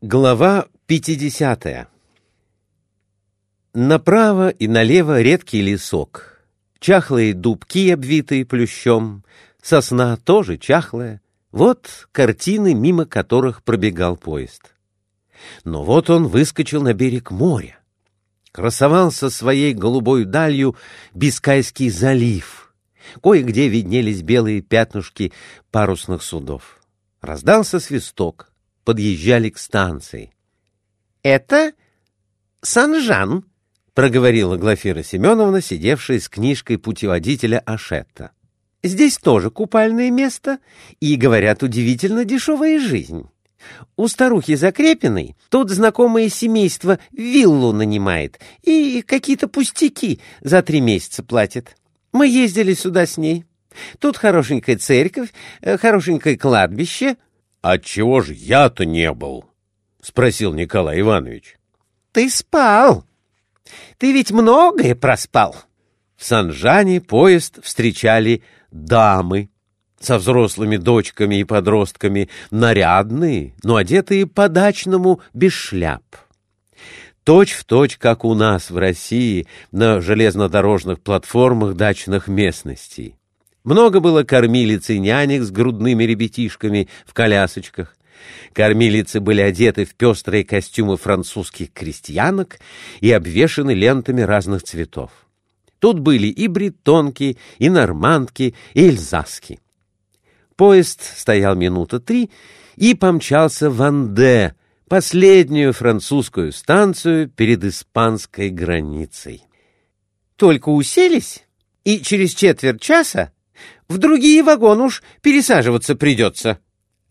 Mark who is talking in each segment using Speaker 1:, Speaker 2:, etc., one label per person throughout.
Speaker 1: Глава 50 Направо и налево редкий лесок, чахлые дубки, обвитые плющом, сосна тоже чахлая. Вот картины, мимо которых пробегал поезд. Но вот он выскочил на берег моря. Красовался своей голубой далью Бискайский залив. Кое-где виднелись белые пятнышки парусных судов. Раздался свисток подъезжали к станции. — Это Санжан, — проговорила Глафира Семеновна, сидевшая с книжкой путеводителя Ашетта. — Здесь тоже купальное место, и, говорят, удивительно дешевая жизнь. У старухи Закрепиной тут знакомое семейство виллу нанимает и какие-то пустяки за три месяца платит. Мы ездили сюда с ней. Тут хорошенькая церковь, э, хорошенькое кладбище —
Speaker 2: Отчего же я-то не был? — спросил Николай Иванович.
Speaker 1: — Ты спал. Ты ведь многое проспал. В Санжане поезд встречали дамы со взрослыми дочками и подростками, нарядные, но одетые по-дачному без шляп. Точь в точь, как у нас в России на железнодорожных платформах дачных местностей. Много было кормилиц и нянек с грудными ребятишками в колясочках. Кормилицы были одеты в пестрые костюмы французских крестьянок и обвешаны лентами разных цветов. Тут были и бретонки, и нормандки, и эльзаски. Поезд стоял минута три и помчался в Анде, последнюю французскую станцию перед испанской границей. Только уселись, и через четверть часа в другие вагоны уж пересаживаться придется. —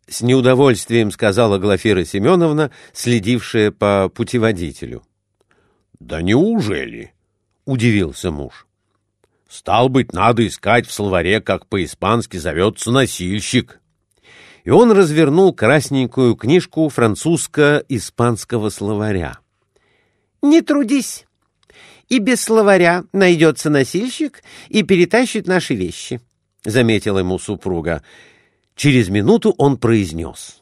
Speaker 1: с неудовольствием сказала Глафира Семеновна, следившая по путеводителю.
Speaker 2: — Да неужели? — удивился муж. — Стал быть, надо искать в словаре, как по-испански зовется носильщик.
Speaker 1: И он развернул красненькую книжку французско-испанского словаря. — Не трудись. И без словаря найдется носильщик и перетащит наши вещи. —— заметила ему супруга. Через минуту он произнес.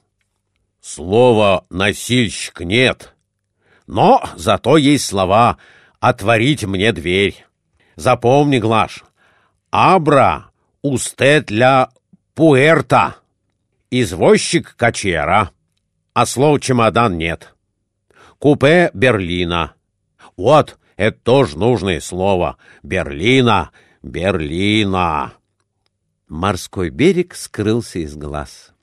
Speaker 2: «Слова «носильщик» нет, но зато есть слова «отворить мне дверь». Запомни, Глаш, «абра устет ля пуэрта», «извозчик качера», а слов «чемодан» нет. «Купе Берлина». Вот, это тоже нужное слово. Берлина, Берлина.
Speaker 1: Морской берег скрылся из глаз.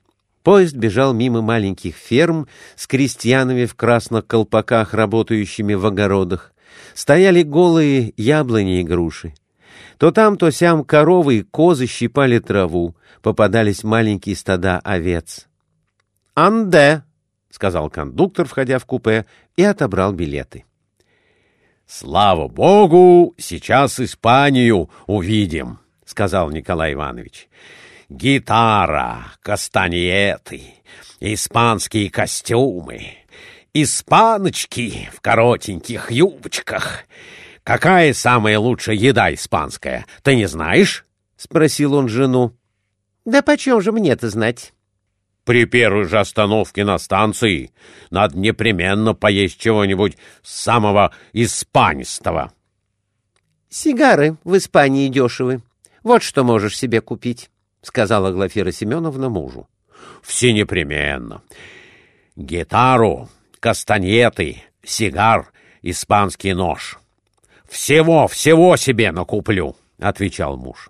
Speaker 1: Поезд бежал мимо маленьких ферм с крестьянами в красных колпаках, работающими в огородах. Стояли голые яблони и груши. То там, то сям коровы и козы щипали траву, попадались маленькие стада овец. «Анде!» — сказал кондуктор, входя в купе, и отобрал билеты.
Speaker 2: «Слава богу, сейчас Испанию увидим!» — сказал Николай Иванович. «Гитара, кастаньеты, испанские костюмы, испаночки в коротеньких юбочках. Какая самая лучшая еда испанская, ты не знаешь?» — спросил он жену.
Speaker 1: «Да почем же мне-то знать?»
Speaker 2: «При первой же остановке на станции надо непременно поесть чего-нибудь самого испанистого».
Speaker 1: «Сигары в Испании дешевы», вот что можешь себе купить, — сказала Глафира Семеновна мужу.
Speaker 2: — Все непременно. Гитару, кастаньеты, сигар, испанский нож. Всего, всего себе накуплю, — отвечал муж.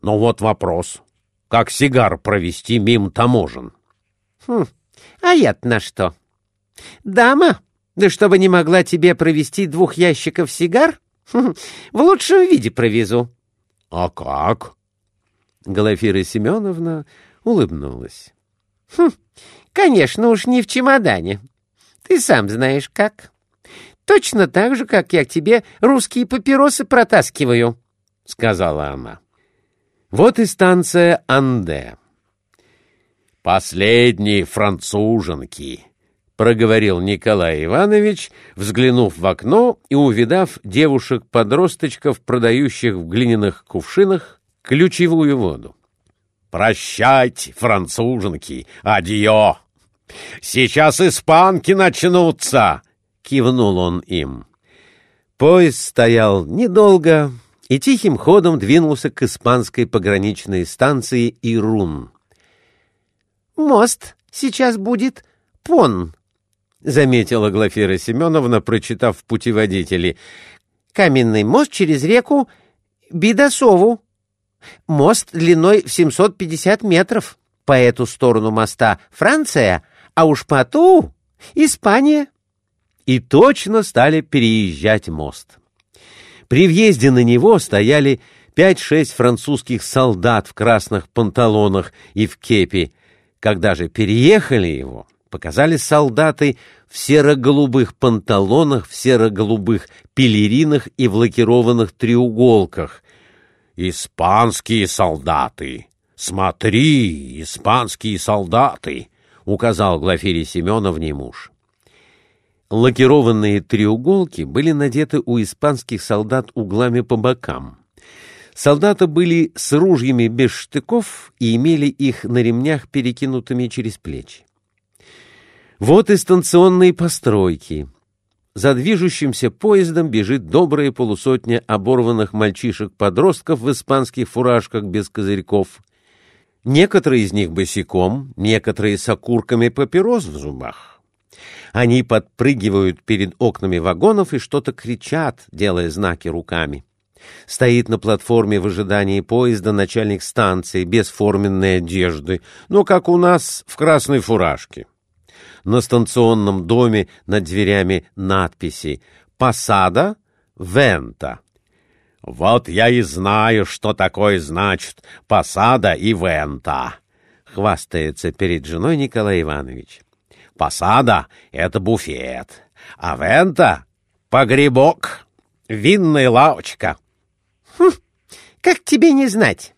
Speaker 2: Но вот вопрос. Как сигар провести мимо таможен?
Speaker 1: Хм, а я на что? Дама, да чтобы не могла тебе провести двух ящиков сигар, в лучшем виде провезу.
Speaker 2: «А как?»
Speaker 1: Глафира Семеновна улыбнулась. «Хм, конечно уж не в чемодане. Ты сам знаешь как. Точно так же, как я к тебе русские папиросы протаскиваю», — сказала она. Вот и станция Анде.
Speaker 2: «Последние француженки», — проговорил Николай Иванович, взглянув в окно и увидав девушек-подросточков, продающих в глиняных кувшинах ключевую воду. «Прощайте, француженки! Адьё!» Сейчас испанки начнутся!» — кивнул он им.
Speaker 1: Поезд стоял недолго и тихим ходом двинулся к испанской пограничной станции Ирун. «Мост сейчас будет Пон», — заметила Глафира Семеновна, прочитав в путеводителе. «Каменный мост через реку Бидасову. Мост длиной в 750 метров. По эту сторону моста Франция, а уж по ту Испания» и точно стали переезжать мост. При въезде на него стояли пять-шесть французских солдат в красных панталонах и в кепи. Когда же переехали его, показали солдаты в серо-голубых панталонах, в серо-голубых пелеринах и в лакированных треуголках. «Испанские солдаты! Смотри, испанские солдаты!» — указал Глафире Семеновне муж. Лакированные треуголки были надеты у испанских солдат углами по бокам. Солдаты были с ружьями без штыков и имели их на ремнях, перекинутыми через плечи. Вот и станционные постройки. За движущимся поездом бежит добрая полусотня оборванных мальчишек-подростков в испанских фуражках без козырьков. Некоторые из них босиком, некоторые с окурками папирос в зубах. Они подпрыгивают перед окнами вагонов и что-то кричат, делая знаки руками. Стоит на платформе в ожидании поезда начальник станции без форменной одежды, но как у нас в красной фуражке. На станционном доме над дверями надписи «Посада Вента». «Вот я и знаю, что такое значит «посада» и «вента», — хвастается перед женой Николай Иванович. Посада — это буфет, а вента — погребок, винная лавочка.
Speaker 3: Хм, как тебе не знать?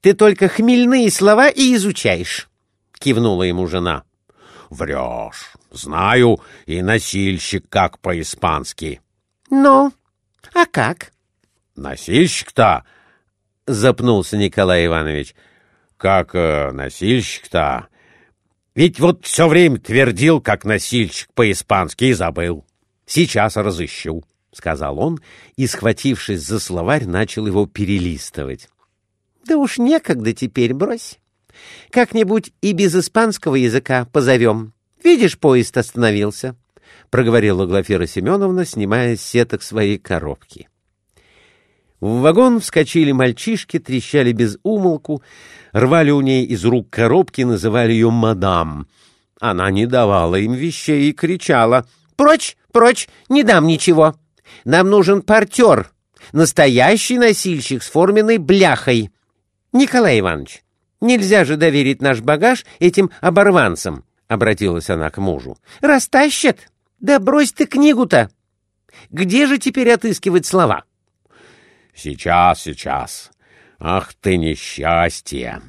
Speaker 3: Ты только хмельные слова и изучаешь, — кивнула ему жена.
Speaker 2: Врешь. Знаю и носильщик как по-испански.
Speaker 3: Ну, а как?
Speaker 2: Носильщик-то, — запнулся Николай Иванович, — как э, носильщик-то ведь вот все время твердил, как носильщик по-испански, и забыл. Сейчас разыщу, — сказал он, и, схватившись за словарь, начал его перелистывать.
Speaker 3: — Да уж некогда теперь, брось. Как-нибудь и без испанского языка позовем. Видишь, поезд остановился, — проговорила Глафира Семеновна, снимая сеток своей коробки.
Speaker 1: В вагон вскочили мальчишки, трещали без умолку, рвали у ней из рук коробки, называли ее «мадам». Она не давала им вещей и кричала
Speaker 3: «Прочь, прочь, не дам ничего! Нам нужен портер, настоящий носильщик с форменной бляхой!» «Николай Иванович, нельзя же доверить наш багаж этим оборванцам!» — обратилась она к мужу. «Растащат? Да брось ты книгу-то! Где же теперь отыскивать слова?»
Speaker 2: Сейчас, сейчас. Ах ты несчастье!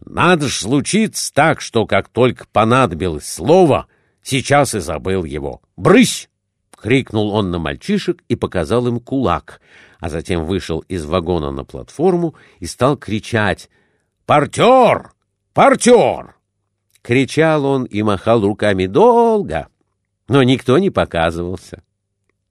Speaker 2: Надо ж случиться так, что как только понадобилось слово, сейчас и забыл его. Брысь! крикнул он на мальчишек и показал им кулак, а затем вышел из вагона на платформу и стал кричать «Портер! Портер!» Кричал он и махал руками долго, но никто не показывался.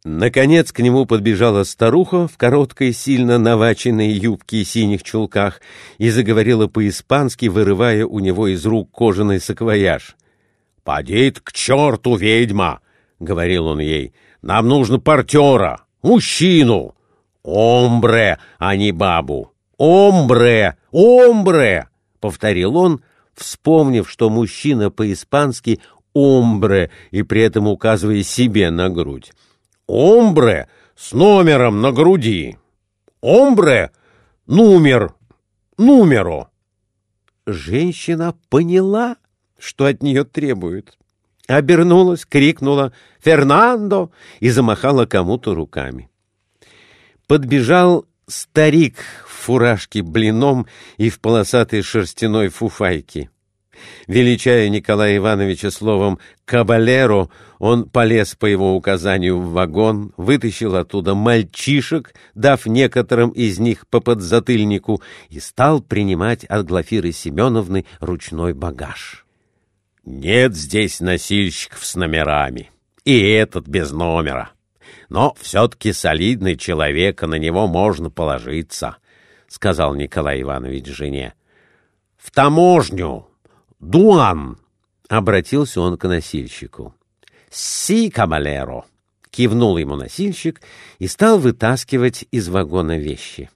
Speaker 1: Наконец к нему подбежала старуха в короткой, сильно наваченной юбке и синих чулках и заговорила по-испански, вырывая у него из рук кожаный саквояж.
Speaker 2: — Поди к черту, ведьма! — говорил он ей. — Нам нужно портера, мужчину. Омбре, а не бабу. Омбре, омбре! — повторил он, вспомнив, что мужчина по-испански «омбре» и при этом указывая себе на грудь. Омбре с номером на груди. Омбре — номер, номеру.
Speaker 1: Женщина поняла, что от нее требуют. Обернулась, крикнула «Фернандо!» и замахала кому-то руками. Подбежал старик в фуражке блином и в полосатой шерстяной фуфайке. Величая Николая Ивановича словом «кабалеро», он полез по его указанию в вагон, вытащил оттуда мальчишек, дав некоторым из них по подзатыльнику, и стал принимать от Глафиры Семеновны ручной багаж.
Speaker 2: Нет здесь носильщиков с номерами. И этот без номера. Но все-таки солидный человек, на него можно положиться, — сказал Николай Иванович жене. — В таможню! Дуан! — обратился он к носильщику. — Си, кавалеро! — кивнул ему носильщик и стал вытаскивать из вагона вещи.